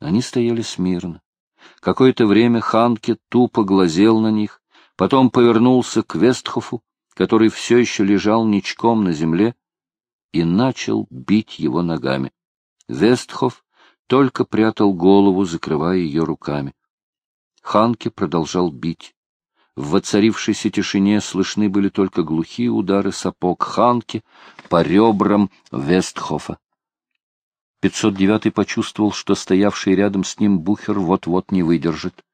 Они стояли смирно. Какое-то время Ханке тупо глазел на них, потом повернулся к Вестхофу, который все еще лежал ничком на земле, и начал бить его ногами. Вестхоф только прятал голову, закрывая ее руками. Ханке продолжал бить. В воцарившейся тишине слышны были только глухие удары сапог Ханки по ребрам Вестхофа. 509 почувствовал, что стоявший рядом с ним Бухер вот-вот не выдержит.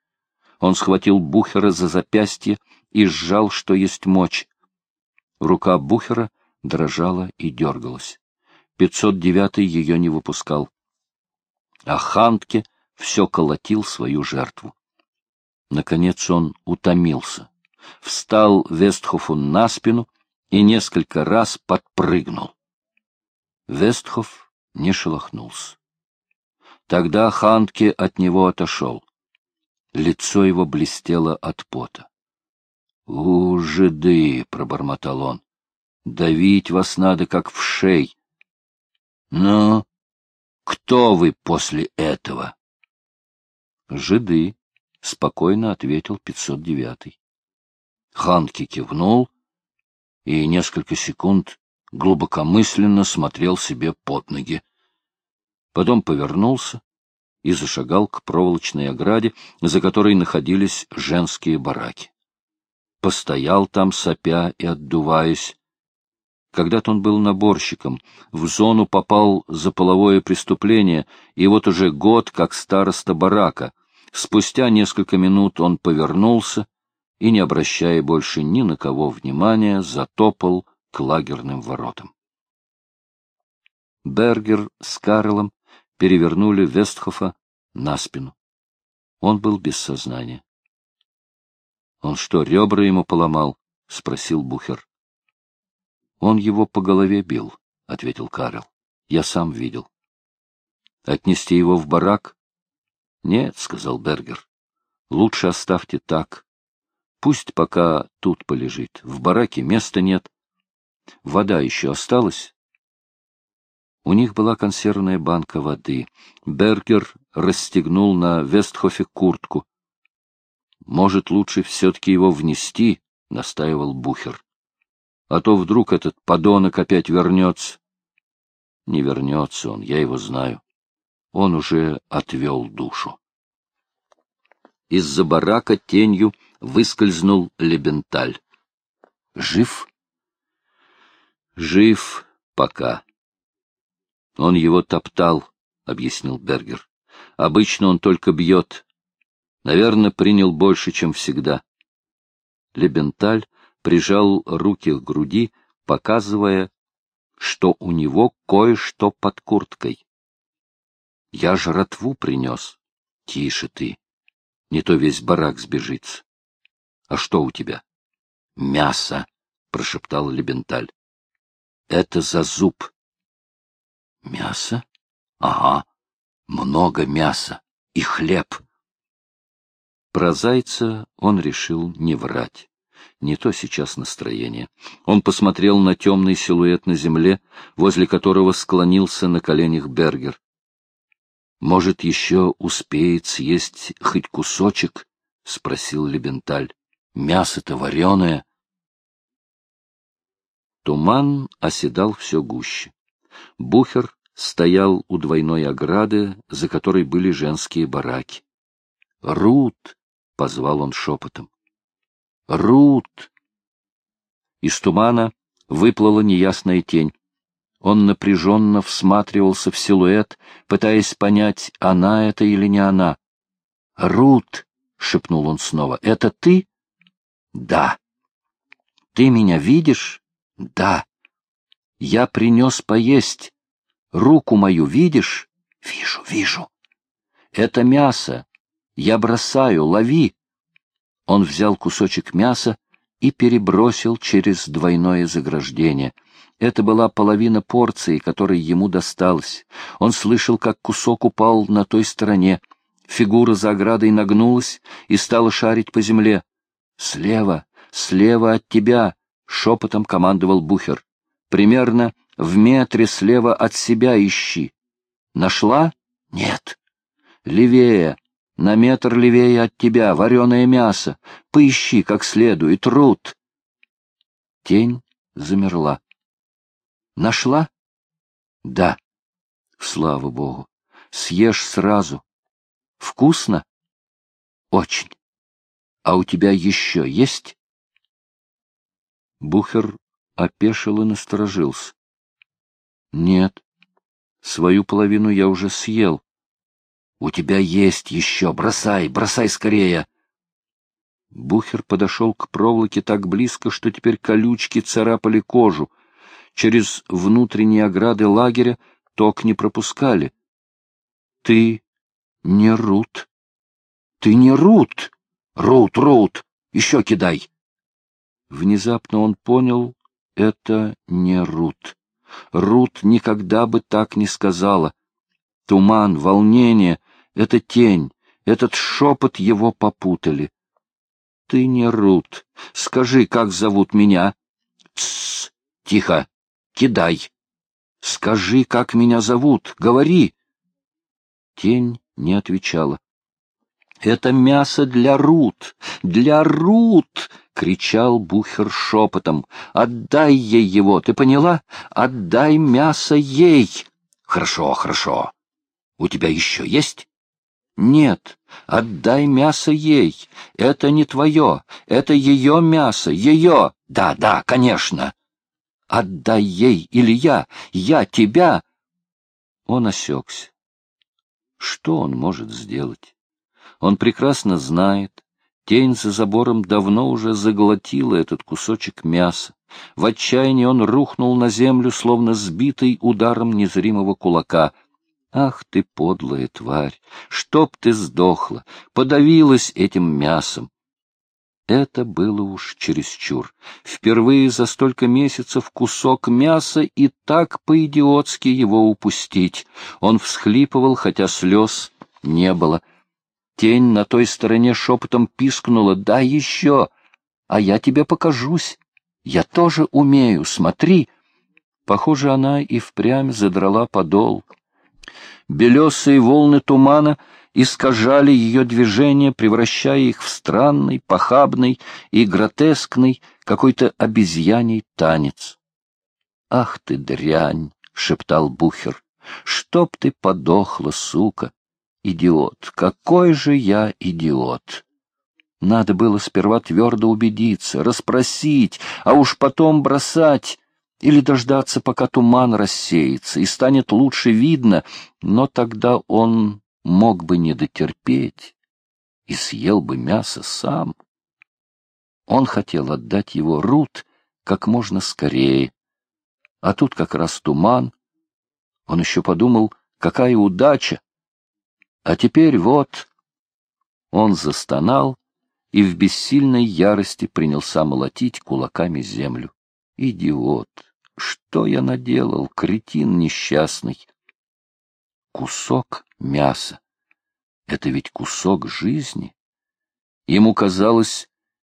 Он схватил Бухера за запястье и сжал, что есть мочь. Рука Бухера дрожала и дергалась. 509 ее не выпускал. А Хантке все колотил свою жертву. Наконец он утомился. Встал Вестхофу на спину и несколько раз подпрыгнул. Вестхоф не шелохнулся. Тогда Ханке от него отошел. Лицо его блестело от пота. — У, жиды! — пробормотал он. — Давить вас надо, как в шей. — Ну, кто вы после этого? — Жиды, — спокойно ответил 509-й. Ханки кивнул и несколько секунд глубокомысленно смотрел себе под ноги. Потом повернулся и зашагал к проволочной ограде, за которой находились женские бараки. Постоял там, сопя и отдуваясь. Когда-то он был наборщиком, в зону попал за половое преступление, и вот уже год как староста барака. Спустя несколько минут он повернулся и, не обращая больше ни на кого внимания, затопал к лагерным воротам. Бергер с Карлом перевернули Вестхофа на спину. Он был без сознания. — Он что, ребра ему поломал? — спросил Бухер. — Он его по голове бил, — ответил Карл. — Я сам видел. — Отнести его в барак? — Нет, — сказал Бергер. — Лучше оставьте так. Пусть пока тут полежит. В бараке места нет. Вода еще осталась? У них была консервная банка воды. Бергер расстегнул на Вестхофе куртку. «Может, лучше все-таки его внести?» — настаивал Бухер. «А то вдруг этот подонок опять вернется». «Не вернется он, я его знаю. Он уже отвел душу». Из-за барака тенью выскользнул Лебенталь. «Жив?» Жив пока. Он его топтал, — объяснил Бергер. Обычно он только бьет. Наверное, принял больше, чем всегда. Лебенталь прижал руки к груди, показывая, что у него кое-что под курткой. — Я жратву принес. — Тише ты. Не то весь барак сбежится. — А что у тебя? — Мясо, — прошептал Лебенталь. Это за зуб. Мясо? Ага, много мяса и хлеб. Про зайца он решил не врать. Не то сейчас настроение. Он посмотрел на темный силуэт на земле, возле которого склонился на коленях Бергер. «Может, еще успеет съесть хоть кусочек?» — спросил Лебенталь. «Мясо-то вареное». Туман оседал все гуще. Бухер стоял у двойной ограды, за которой были женские бараки. «Рут!» — позвал он шепотом. «Рут!» Из тумана выплыла неясная тень. Он напряженно всматривался в силуэт, пытаясь понять, она это или не она. «Рут!» — шепнул он снова. «Это ты?» «Да». «Ты меня видишь?» Да. Я принес поесть. Руку мою видишь? Вижу, вижу. Это мясо. Я бросаю, лови. Он взял кусочек мяса и перебросил через двойное заграждение. Это была половина порции, которой ему досталось. Он слышал, как кусок упал на той стороне. Фигура за оградой нагнулась и стала шарить по земле. «Слева, слева от тебя!» — шепотом командовал Бухер. — Примерно в метре слева от себя ищи. Нашла? Нет. Левее, на метр левее от тебя, вареное мясо. Поищи как следует, Рут. Тень замерла. Нашла? Да. Слава богу. Съешь сразу. Вкусно? Очень. А у тебя еще есть? Бухер опешил и насторожился. Нет. Свою половину я уже съел. У тебя есть еще. Бросай, бросай скорее. Бухер подошел к проволоке так близко, что теперь колючки царапали кожу. Через внутренние ограды лагеря ток не пропускали. — Ты не Рут. Ты не Рут. Рут, Рут, еще кидай. Внезапно он понял, это не Рут. Рут никогда бы так не сказала. Туман, волнение, эта тень, этот шепот его попутали. — Ты не Рут. Скажи, как зовут меня? — Тссс, тихо, кидай. — Скажи, как меня зовут, говори. Тень не отвечала. — Это мясо для Рут, для Рут! — кричал Бухер шепотом. — Отдай ей его, ты поняла? Отдай мясо ей! — Хорошо, хорошо. У тебя еще есть? Нет, отдай мясо ей. Это не твое, это ее мясо, ее. Да, да, конечно. Отдай ей, или я, я тебя. Он осекся. Что он может сделать? Он прекрасно знает, тень за забором давно уже заглотила этот кусочек мяса. В отчаянии он рухнул на землю, словно сбитый ударом незримого кулака — Ах ты, подлая тварь! Чтоб ты сдохла, подавилась этим мясом! Это было уж чересчур. Впервые за столько месяцев кусок мяса и так по-идиотски его упустить. Он всхлипывал, хотя слез не было. Тень на той стороне шепотом пискнула «Да еще! А я тебе покажусь! Я тоже умею, смотри!» Похоже, она и впрямь задрала подол. Белесые волны тумана искажали ее движение, превращая их в странный, похабный и гротескный какой-то обезьяний танец. — Ах ты, дрянь! — шептал Бухер. — Чтоб ты подохла, сука! Идиот! Какой же я идиот! Надо было сперва твердо убедиться, расспросить, а уж потом бросать или дождаться, пока туман рассеется и станет лучше видно, но тогда он мог бы не дотерпеть и съел бы мясо сам. Он хотел отдать его Рут как можно скорее, а тут как раз туман. Он еще подумал, какая удача. А теперь вот... Он застонал и в бессильной ярости принялся молотить кулаками землю. Идиот! Что я наделал, кретин несчастный? Кусок мяса. Это ведь кусок жизни. Ему казалось,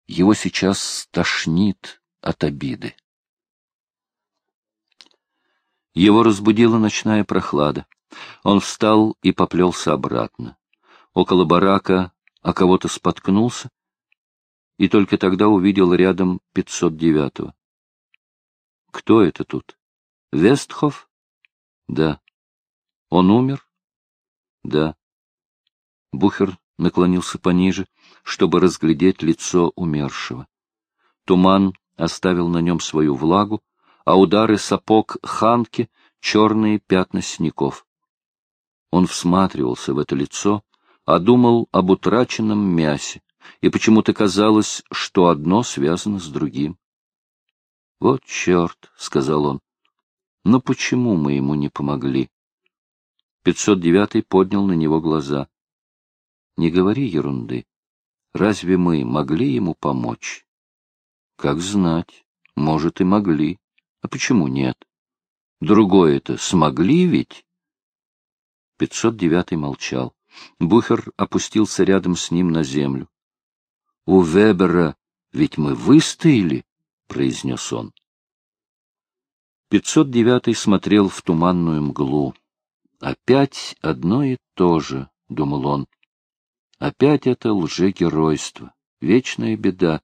его сейчас стошнит от обиды. Его разбудила ночная прохлада. Он встал и поплелся обратно. Около барака о кого-то споткнулся, и только тогда увидел рядом 509-го. Кто это тут? Вестхов? Да. Он умер? Да. Бухер наклонился пониже, чтобы разглядеть лицо умершего. Туман оставил на нем свою влагу, а удары сапог Ханки — черные пятна синяков. Он всматривался в это лицо, а думал об утраченном мясе, и почему-то казалось, что одно связано с другим. «Вот черт», — сказал он, — «но почему мы ему не помогли?» Пятьсот девятый поднял на него глаза. «Не говори ерунды. Разве мы могли ему помочь?» «Как знать. Может, и могли. А почему нет? Другое-то смогли ведь?» Пятьсот девятый молчал. Бухер опустился рядом с ним на землю. «У Вебера ведь мы выстояли?» произнес он. 509 смотрел в туманную мглу. Опять одно и то же, думал он. Опять это лжегеройство, вечная беда.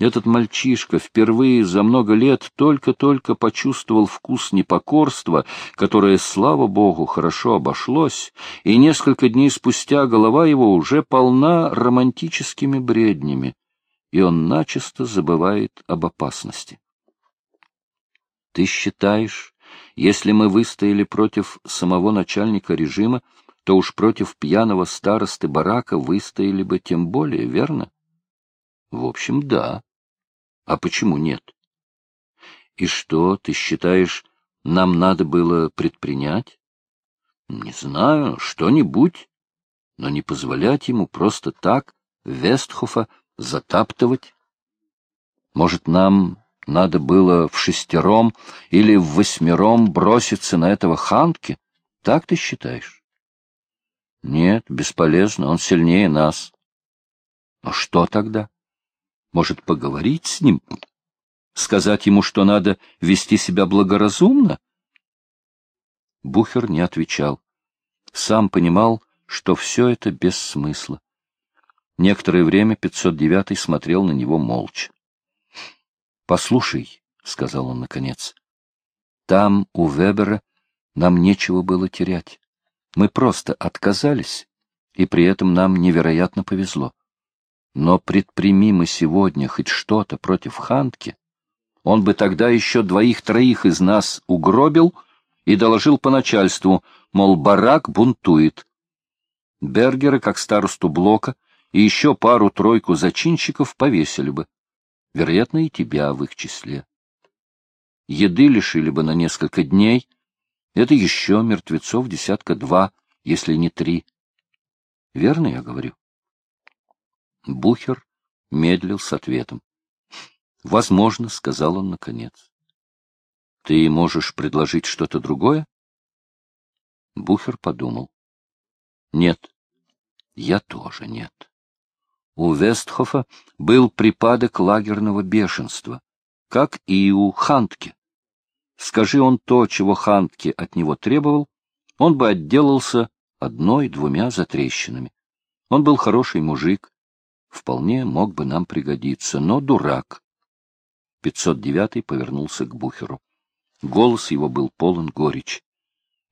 Этот мальчишка впервые за много лет только-только почувствовал вкус непокорства, которое, слава богу, хорошо обошлось, и несколько дней спустя голова его уже полна романтическими бреднями, и он начисто забывает об опасности. Ты считаешь, если мы выстояли против самого начальника режима, то уж против пьяного старосты барака выстояли бы тем более, верно? В общем, да. А почему нет? И что, ты считаешь, нам надо было предпринять? Не знаю, что-нибудь, но не позволять ему просто так Вестхофа затаптывать. Может, нам надо было в шестером или в восьмером броситься на этого Ханки? Так ты считаешь? Нет, бесполезно, он сильнее нас. А что тогда? Может, поговорить с ним? Сказать ему, что надо вести себя благоразумно? Бухер не отвечал. Сам понимал, что все это без смысла. Некоторое время 509 смотрел на него молча. — Послушай, — сказал он наконец, — там, у Вебера, нам нечего было терять. Мы просто отказались, и при этом нам невероятно повезло. Но предприми мы сегодня хоть что-то против Хантки, он бы тогда еще двоих-троих из нас угробил и доложил по начальству, мол, барак бунтует. Бергера, как старосту блока, и еще пару-тройку зачинщиков повесили бы. Вероятно, и тебя в их числе. Еды лишили бы на несколько дней. Это еще мертвецов десятка два, если не три. Верно я говорю? Бухер медлил с ответом. — Возможно, — сказал он наконец. — Ты можешь предложить что-то другое? Бухер подумал. — Нет, я тоже нет. У Вестхофа был припадок лагерного бешенства, как и у Хантке. Скажи он то, чего Хантке от него требовал, он бы отделался одной-двумя затрещинами. Он был хороший мужик, вполне мог бы нам пригодиться, но дурак. 509 повернулся к Бухеру. Голос его был полон горечи.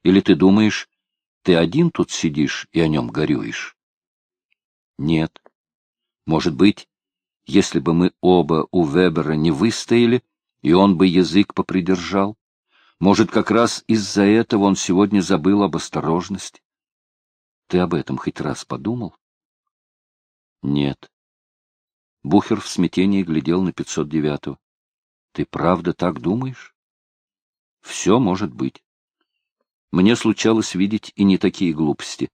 Или ты думаешь, ты один тут сидишь и о нем горюешь? Нет. Может быть, если бы мы оба у Вебера не выстояли, и он бы язык попридержал, может, как раз из-за этого он сегодня забыл об осторожности. Ты об этом хоть раз подумал? Нет. Бухер в смятении глядел на 509-го. Ты правда так думаешь? Все может быть. Мне случалось видеть и не такие глупости.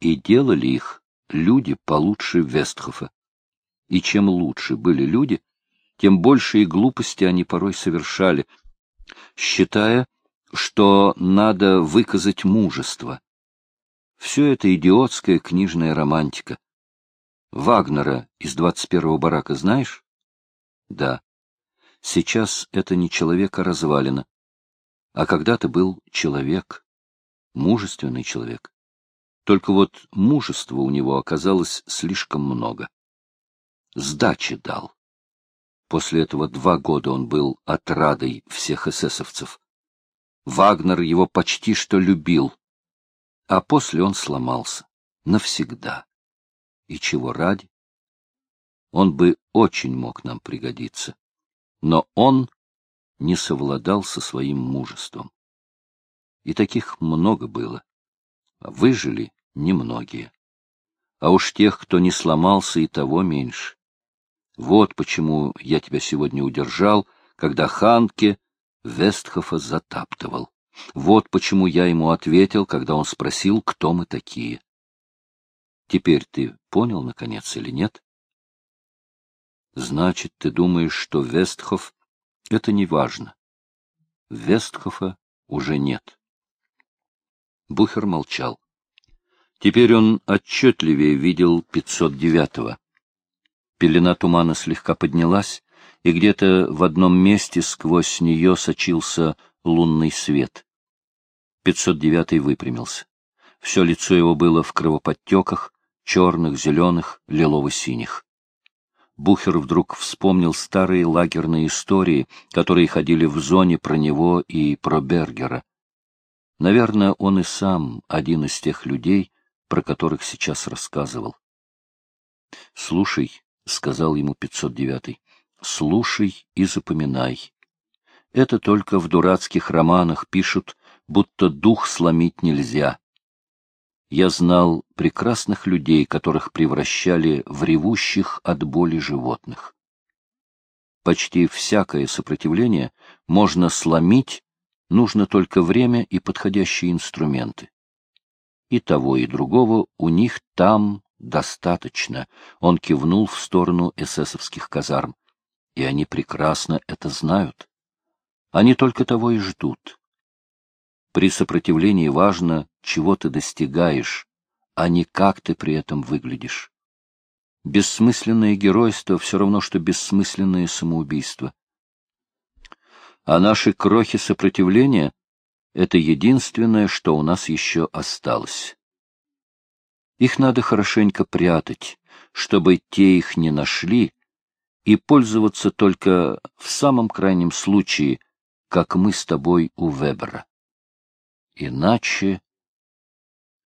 И делали их люди получше Вестхофа. И чем лучше были люди, тем большие глупости они порой совершали, считая, что надо выказать мужество. Все это идиотская книжная романтика. Вагнера из 21-го барака знаешь? Да. Сейчас это не человек, а развалина. А когда-то был человек, мужественный человек. Только вот мужества у него оказалось слишком много. Сдачи дал. После этого два года он был отрадой всех эсэсовцев. Вагнер его почти что любил, а после он сломался. Навсегда. И чего ради? Он бы очень мог нам пригодиться. Но он не совладал со своим мужеством. И таких много было. А выжили немногие. А уж тех, кто не сломался, и того меньше. Вот почему я тебя сегодня удержал, когда Ханке Вестхофа затаптывал. Вот почему я ему ответил, когда он спросил, кто мы такие. Теперь ты понял, наконец, или нет? Значит, ты думаешь, что Вестхоф — это не важно. Вестхофа уже нет. Бухер молчал. Теперь он отчетливее видел 509-го. Пелена тумана слегка поднялась, и где-то в одном месте сквозь нее сочился лунный свет. 509-й выпрямился. Все лицо его было в кровоподтеках, черных, зеленых, лилово-синих. Бухер вдруг вспомнил старые лагерные истории, которые ходили в зоне про него и про Бергера. Наверное, он и сам один из тех людей, про которых сейчас рассказывал. — Слушай, — сказал ему 509-й, — слушай и запоминай. Это только в дурацких романах пишут, будто дух сломить нельзя. Я знал прекрасных людей, которых превращали в ревущих от боли животных. Почти всякое сопротивление можно сломить, нужно только время и подходящие инструменты. И того, и другого у них там достаточно. Он кивнул в сторону эсэсовских казарм. И они прекрасно это знают. Они только того и ждут. При сопротивлении важно, чего ты достигаешь, а не как ты при этом выглядишь. Бессмысленное геройство все равно, что бессмысленное самоубийство. А наши крохи сопротивления — это единственное, что у нас еще осталось. Их надо хорошенько прятать, чтобы те их не нашли, и пользоваться только в самом крайнем случае, как мы с тобой у Вебера. Иначе...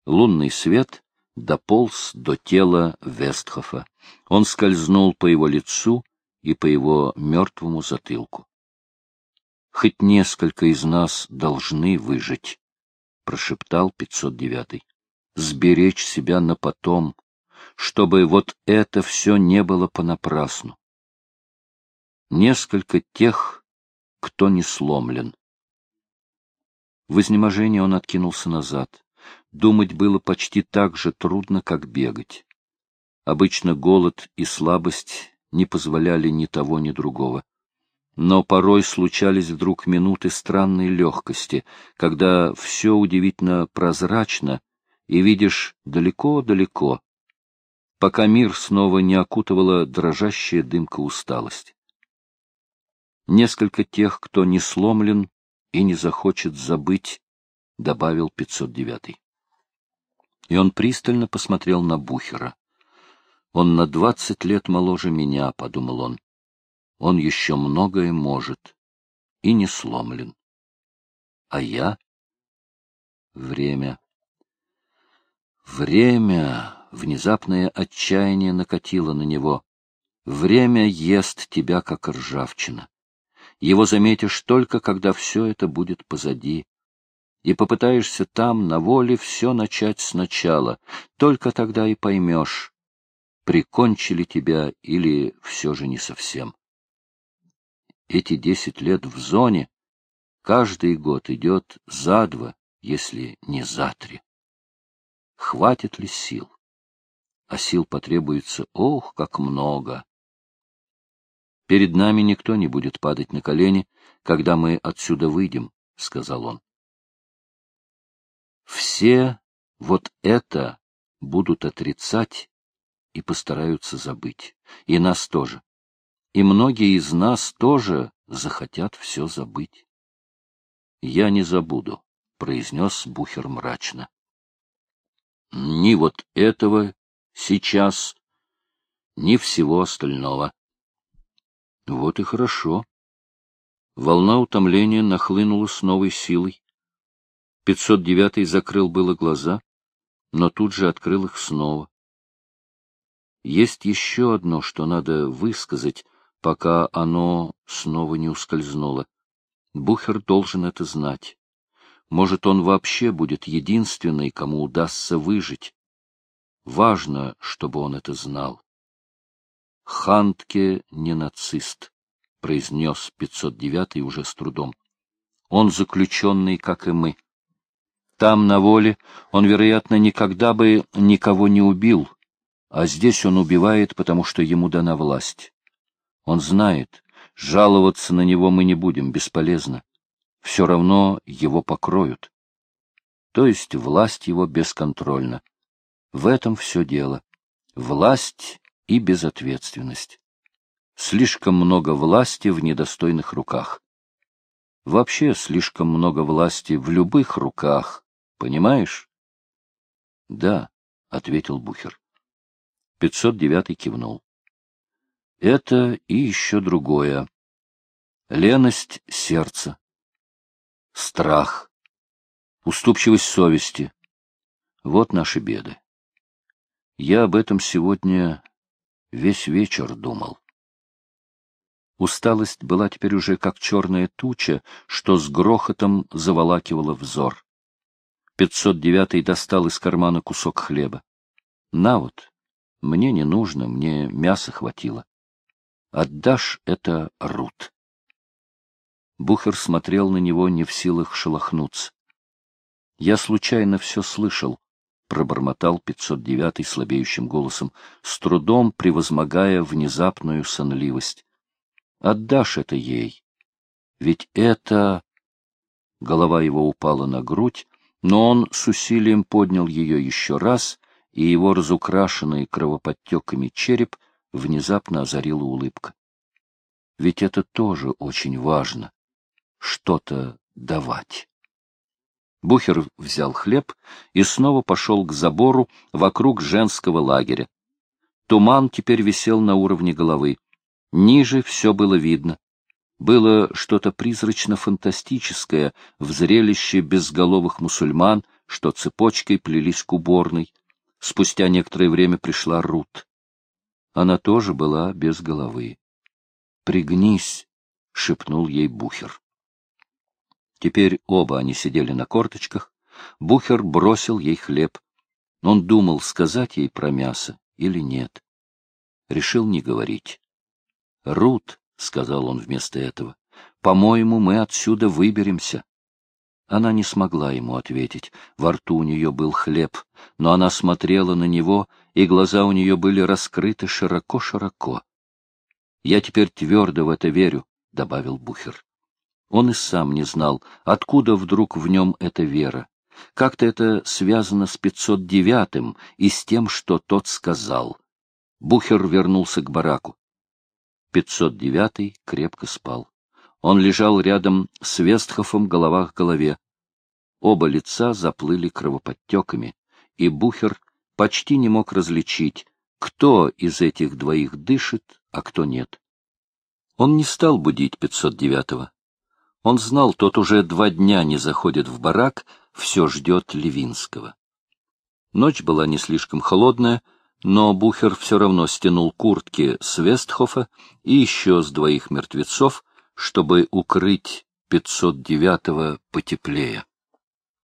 Лунный свет дополз до тела Вестхофа. Он скользнул по его лицу и по его мертвому затылку. «Хоть несколько из нас должны выжить», — прошептал 509-й. «Сберечь себя на потом, чтобы вот это все не было понапрасну. Несколько тех, кто не сломлен». В изнеможении он откинулся назад. Думать было почти так же трудно, как бегать. Обычно голод и слабость не позволяли ни того, ни другого. Но порой случались вдруг минуты странной легкости, когда все удивительно прозрачно, и видишь далеко-далеко, пока мир снова не окутывала дрожащая дымка усталости. Несколько тех, кто не сломлен, и не захочет забыть, — добавил 509-й. И он пристально посмотрел на Бухера. Он на двадцать лет моложе меня, — подумал он. Он еще многое может и не сломлен. А я? Время. Время. Внезапное отчаяние накатило на него. Время ест тебя, как ржавчина. Его заметишь только, когда все это будет позади. И попытаешься там, на воле, все начать сначала. Только тогда и поймешь, прикончили тебя или все же не совсем. Эти десять лет в зоне каждый год идет за два, если не за три. Хватит ли сил? А сил потребуется, ох, как много! Перед нами никто не будет падать на колени, когда мы отсюда выйдем, — сказал он. Все вот это будут отрицать и постараются забыть. И нас тоже. И многие из нас тоже захотят все забыть. Я не забуду, — произнес Бухер мрачно. Ни вот этого сейчас, ни всего остального. Вот и хорошо. Волна утомления нахлынула с новой силой. 509-й закрыл было глаза, но тут же открыл их снова. Есть еще одно, что надо высказать, пока оно снова не ускользнуло. Бухер должен это знать. Может, он вообще будет единственный, кому удастся выжить. Важно, чтобы он это знал. Хантке не нацист, — произнес 509-й уже с трудом. Он заключенный, как и мы. Там, на воле, он, вероятно, никогда бы никого не убил, а здесь он убивает, потому что ему дана власть. Он знает, жаловаться на него мы не будем, бесполезно. Все равно его покроют. То есть власть его бесконтрольна. В этом все дело. Власть и безответственность. Слишком много власти в недостойных руках. Вообще слишком много власти в любых руках, понимаешь? Да, — ответил Бухер. 509 кивнул. Это и еще другое. Леность сердца, страх, уступчивость совести. Вот наши беды. Я об этом сегодня весь вечер думал. Усталость была теперь уже как черная туча, что с грохотом заволакивала взор. 509 достал из кармана кусок хлеба. На вот, мне не нужно, мне мяса хватило. Отдашь это Рут. Бухер смотрел на него не в силах шелохнуться. Я случайно все слышал, пробормотал 509 слабеющим голосом, с трудом превозмогая внезапную сонливость. Отдашь это ей. Ведь это... Голова его упала на грудь, но он с усилием поднял ее еще раз, и его разукрашенный кровоподтеками череп внезапно озарила улыбка. Ведь это тоже очень важно — что-то давать. Бухер взял хлеб и снова пошел к забору вокруг женского лагеря. Туман теперь висел на уровне головы. Ниже все было видно. Было что-то призрачно-фантастическое в зрелище безголовых мусульман, что цепочкой плелись к уборной. Спустя некоторое время пришла Рут. Она тоже была без головы. «Пригнись», — шепнул ей Бухер. Теперь оба они сидели на корточках. Бухер бросил ей хлеб. Он думал, сказать ей про мясо или нет. Решил не говорить. «Рут», — сказал он вместо этого, — «по-моему, мы отсюда выберемся». Она не смогла ему ответить. Во рту у нее был хлеб, но она смотрела на него, и глаза у нее были раскрыты широко-широко. «Я теперь твердо в это верю», — добавил Бухер. Он и сам не знал, откуда вдруг в нем эта вера. Как-то это связано с 509-м и с тем, что тот сказал. Бухер вернулся к бараку. 509-й крепко спал. Он лежал рядом с Вестхофом голова к голове. Оба лица заплыли кровоподтеками, и Бухер почти не мог различить, кто из этих двоих дышит, а кто нет. Он не стал будить 509-го. Он знал, тот уже два дня не заходит в барак, все ждет Левинского. Ночь была не слишком холодная, но Бухер все равно стянул куртки с Вестхофа и еще с двоих мертвецов, чтобы укрыть 509-го потеплее.